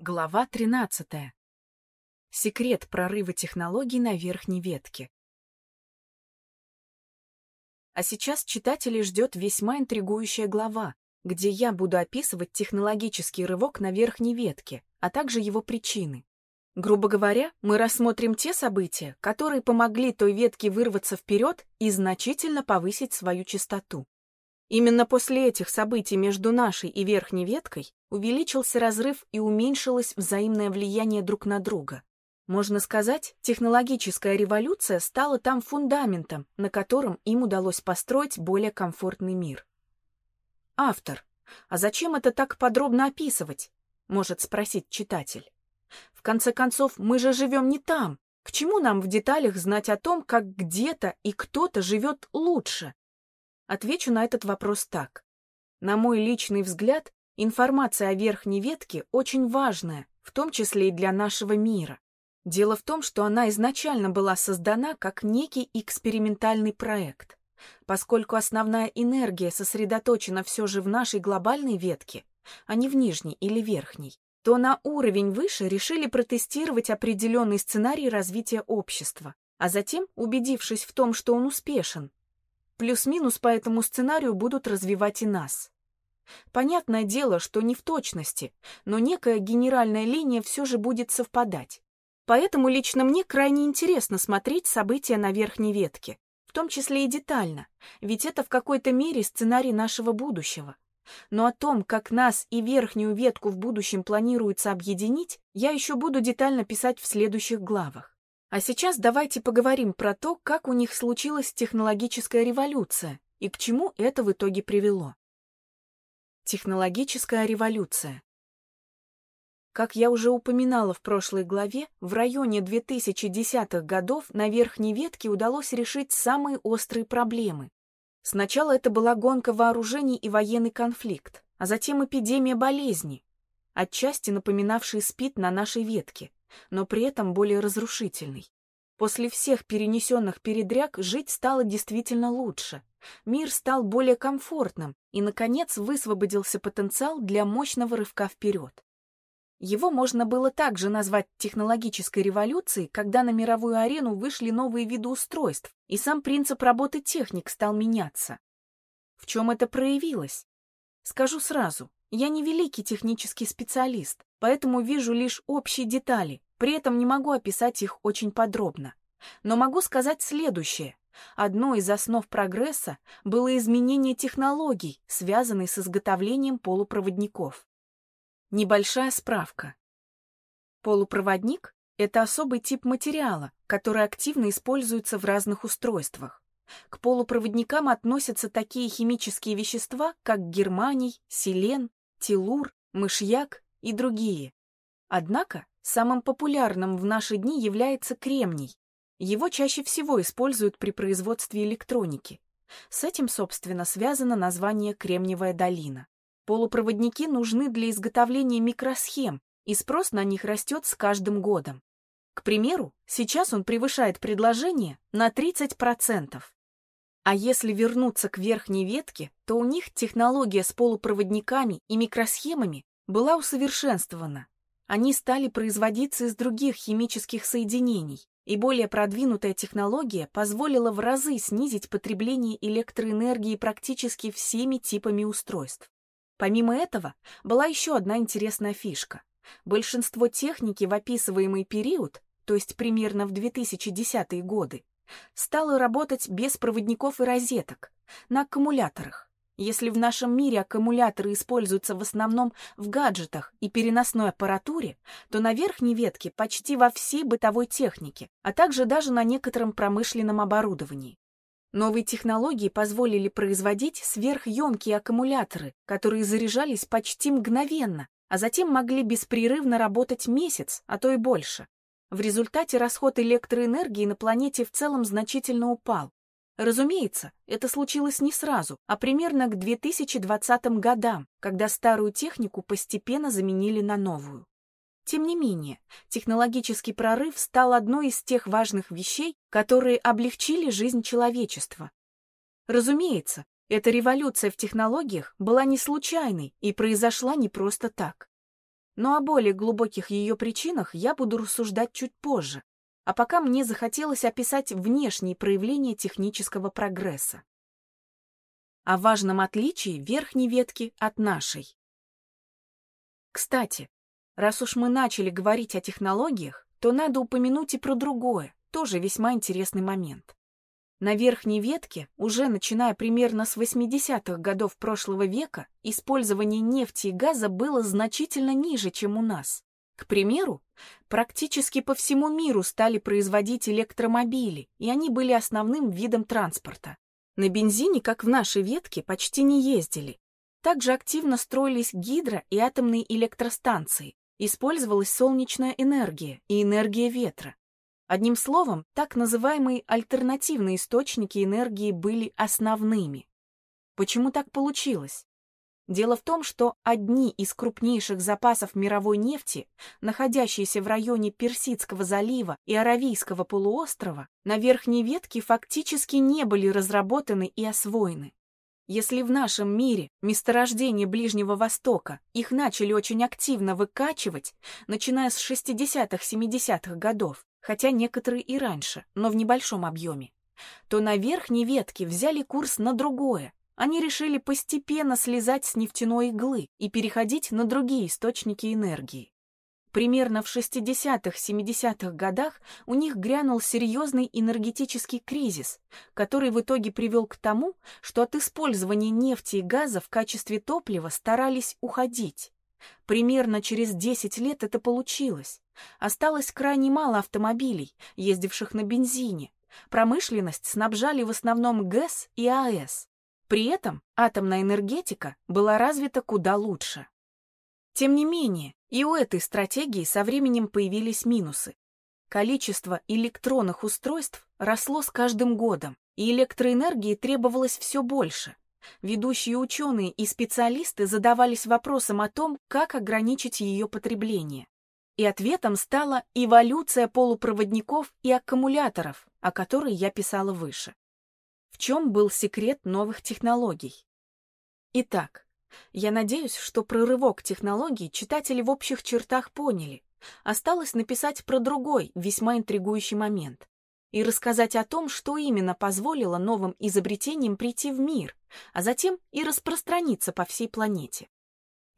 Глава 13. Секрет прорыва технологий на верхней ветке. А сейчас читателей ждет весьма интригующая глава, где я буду описывать технологический рывок на верхней ветке, а также его причины. Грубо говоря, мы рассмотрим те события, которые помогли той ветке вырваться вперед и значительно повысить свою частоту. Именно после этих событий между нашей и верхней веткой увеличился разрыв и уменьшилось взаимное влияние друг на друга. Можно сказать, технологическая революция стала там фундаментом, на котором им удалось построить более комфортный мир. Автор. А зачем это так подробно описывать? Может спросить читатель. В конце концов, мы же живем не там. К чему нам в деталях знать о том, как где-то и кто-то живет лучше? Отвечу на этот вопрос так. На мой личный взгляд, информация о верхней ветке очень важная, в том числе и для нашего мира. Дело в том, что она изначально была создана как некий экспериментальный проект. Поскольку основная энергия сосредоточена все же в нашей глобальной ветке, а не в нижней или верхней, то на уровень выше решили протестировать определенный сценарий развития общества, а затем, убедившись в том, что он успешен, Плюс-минус по этому сценарию будут развивать и нас. Понятное дело, что не в точности, но некая генеральная линия все же будет совпадать. Поэтому лично мне крайне интересно смотреть события на верхней ветке, в том числе и детально, ведь это в какой-то мере сценарий нашего будущего. Но о том, как нас и верхнюю ветку в будущем планируется объединить, я еще буду детально писать в следующих главах. А сейчас давайте поговорим про то, как у них случилась технологическая революция и к чему это в итоге привело. Технологическая революция. Как я уже упоминала в прошлой главе, в районе 2010-х годов на верхней ветке удалось решить самые острые проблемы. Сначала это была гонка вооружений и военный конфликт, а затем эпидемия болезни, отчасти напоминавшей СПИД на нашей ветке, но при этом более разрушительный. После всех перенесенных передряг жить стало действительно лучше. Мир стал более комфортным, и, наконец, высвободился потенциал для мощного рывка вперед. Его можно было также назвать технологической революцией, когда на мировую арену вышли новые виды устройств, и сам принцип работы техник стал меняться. В чем это проявилось? Скажу сразу, я не великий технический специалист, поэтому вижу лишь общие детали, при этом не могу описать их очень подробно. Но могу сказать следующее. Одной из основ прогресса было изменение технологий, связанной с изготовлением полупроводников. Небольшая справка. Полупроводник — это особый тип материала, который активно используется в разных устройствах. К полупроводникам относятся такие химические вещества, как германий, селен, телур, мышьяк и другие. Однако самым популярным в наши дни является кремний. Его чаще всего используют при производстве электроники. С этим, собственно, связано название Кремниевая долина. Полупроводники нужны для изготовления микросхем, и спрос на них растет с каждым годом. К примеру, сейчас он превышает предложение на 30%. А если вернуться к верхней ветке, то у них технология с полупроводниками и микросхемами была усовершенствована. Они стали производиться из других химических соединений, и более продвинутая технология позволила в разы снизить потребление электроэнергии практически всеми типами устройств. Помимо этого, была еще одна интересная фишка. Большинство техники в описываемый период, то есть примерно в 2010-е годы, стала работать без проводников и розеток, на аккумуляторах. Если в нашем мире аккумуляторы используются в основном в гаджетах и переносной аппаратуре, то на верхней ветке почти во всей бытовой технике, а также даже на некотором промышленном оборудовании. Новые технологии позволили производить сверхъемкие аккумуляторы, которые заряжались почти мгновенно, а затем могли беспрерывно работать месяц, а то и больше. В результате расход электроэнергии на планете в целом значительно упал. Разумеется, это случилось не сразу, а примерно к 2020 годам, когда старую технику постепенно заменили на новую. Тем не менее, технологический прорыв стал одной из тех важных вещей, которые облегчили жизнь человечества. Разумеется, эта революция в технологиях была не случайной и произошла не просто так. Но о более глубоких ее причинах я буду рассуждать чуть позже, а пока мне захотелось описать внешние проявления технического прогресса. О важном отличии верхней ветки от нашей. Кстати, раз уж мы начали говорить о технологиях, то надо упомянуть и про другое, тоже весьма интересный момент. На верхней ветке, уже начиная примерно с 80-х годов прошлого века, использование нефти и газа было значительно ниже, чем у нас. К примеру, практически по всему миру стали производить электромобили, и они были основным видом транспорта. На бензине, как в нашей ветке, почти не ездили. Также активно строились гидро- и атомные электростанции, использовалась солнечная энергия и энергия ветра. Одним словом, так называемые альтернативные источники энергии были основными. Почему так получилось? Дело в том, что одни из крупнейших запасов мировой нефти, находящиеся в районе Персидского залива и Аравийского полуострова, на верхней ветке фактически не были разработаны и освоены. Если в нашем мире месторождения Ближнего Востока их начали очень активно выкачивать, начиная с 60-70-х годов, хотя некоторые и раньше, но в небольшом объеме, то на верхней ветке взяли курс на другое. Они решили постепенно слезать с нефтяной иглы и переходить на другие источники энергии. Примерно в 60-70-х годах у них грянул серьезный энергетический кризис, который в итоге привел к тому, что от использования нефти и газа в качестве топлива старались уходить. Примерно через 10 лет это получилось. Осталось крайне мало автомобилей, ездивших на бензине. Промышленность снабжали в основном ГЭС и АЭС. При этом атомная энергетика была развита куда лучше. Тем не менее, и у этой стратегии со временем появились минусы. Количество электронных устройств росло с каждым годом, и электроэнергии требовалось все больше. Ведущие ученые и специалисты задавались вопросом о том, как ограничить ее потребление. И ответом стала эволюция полупроводников и аккумуляторов, о которой я писала выше. В чем был секрет новых технологий? Итак, я надеюсь, что прорывок технологий читатели в общих чертах поняли. Осталось написать про другой, весьма интригующий момент. И рассказать о том, что именно позволило новым изобретениям прийти в мир, а затем и распространиться по всей планете.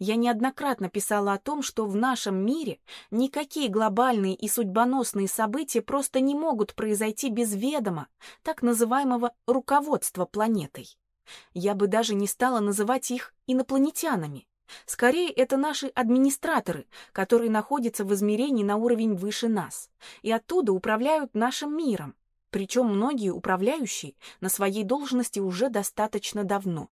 Я неоднократно писала о том, что в нашем мире никакие глобальные и судьбоносные события просто не могут произойти без ведома так называемого руководства планетой. Я бы даже не стала называть их инопланетянами. Скорее, это наши администраторы, которые находятся в измерении на уровень выше нас, и оттуда управляют нашим миром. Причем многие управляющие на своей должности уже достаточно давно.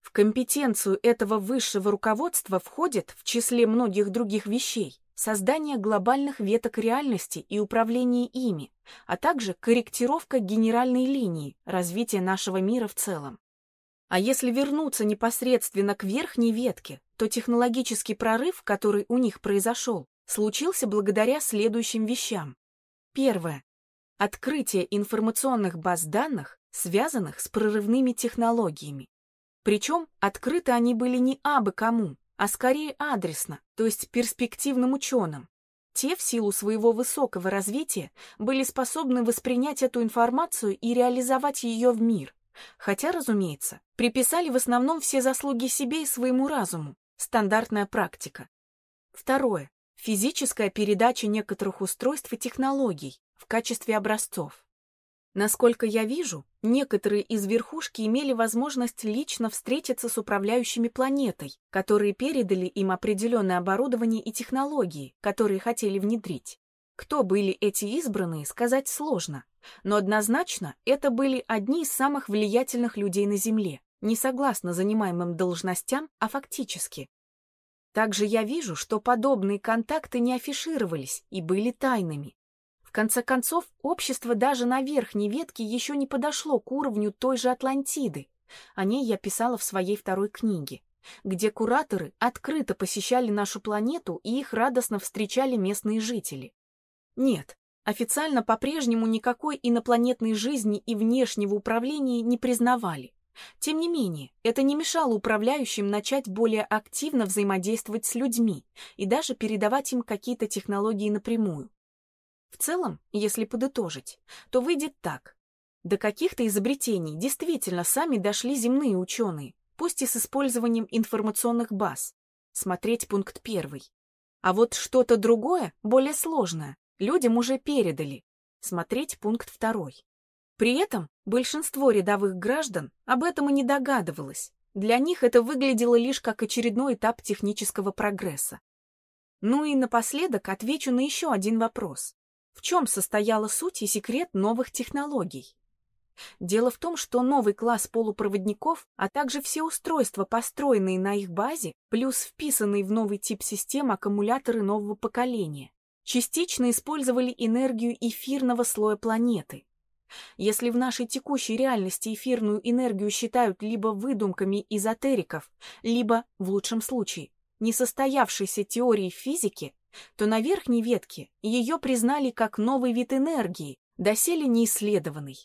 В компетенцию этого высшего руководства входит, в числе многих других вещей, создание глобальных веток реальности и управление ими, а также корректировка генеральной линии развития нашего мира в целом. А если вернуться непосредственно к верхней ветке, то технологический прорыв, который у них произошел, случился благодаря следующим вещам. Первое. Открытие информационных баз данных, связанных с прорывными технологиями. Причем открыты они были не абы кому, а скорее адресно, то есть перспективным ученым. Те в силу своего высокого развития были способны воспринять эту информацию и реализовать ее в мир. Хотя, разумеется, приписали в основном все заслуги себе и своему разуму. Стандартная практика. Второе. Физическая передача некоторых устройств и технологий в качестве образцов. Насколько я вижу, некоторые из верхушки имели возможность лично встретиться с управляющими планетой, которые передали им определенное оборудование и технологии, которые хотели внедрить. Кто были эти избранные, сказать сложно, но однозначно это были одни из самых влиятельных людей на Земле, не согласно занимаемым должностям, а фактически. Также я вижу, что подобные контакты не афишировались и были тайными. Конце концов, общество даже на верхней ветке еще не подошло к уровню той же Атлантиды. О ней я писала в своей второй книге, где кураторы открыто посещали нашу планету и их радостно встречали местные жители. Нет, официально по-прежнему никакой инопланетной жизни и внешнего управления не признавали. Тем не менее, это не мешало управляющим начать более активно взаимодействовать с людьми и даже передавать им какие-то технологии напрямую. В целом, если подытожить, то выйдет так. До каких-то изобретений действительно сами дошли земные ученые, пусть и с использованием информационных баз. Смотреть пункт первый. А вот что-то другое, более сложное, людям уже передали. Смотреть пункт второй. При этом большинство рядовых граждан об этом и не догадывалось. Для них это выглядело лишь как очередной этап технического прогресса. Ну и напоследок отвечу на еще один вопрос. В чем состояла суть и секрет новых технологий? Дело в том, что новый класс полупроводников, а также все устройства, построенные на их базе, плюс вписанные в новый тип систем аккумуляторы нового поколения, частично использовали энергию эфирного слоя планеты. Если в нашей текущей реальности эфирную энергию считают либо выдумками эзотериков, либо, в лучшем случае, несостоявшейся теорией физики, то на верхней ветке ее признали как новый вид энергии, доселе неисследованный.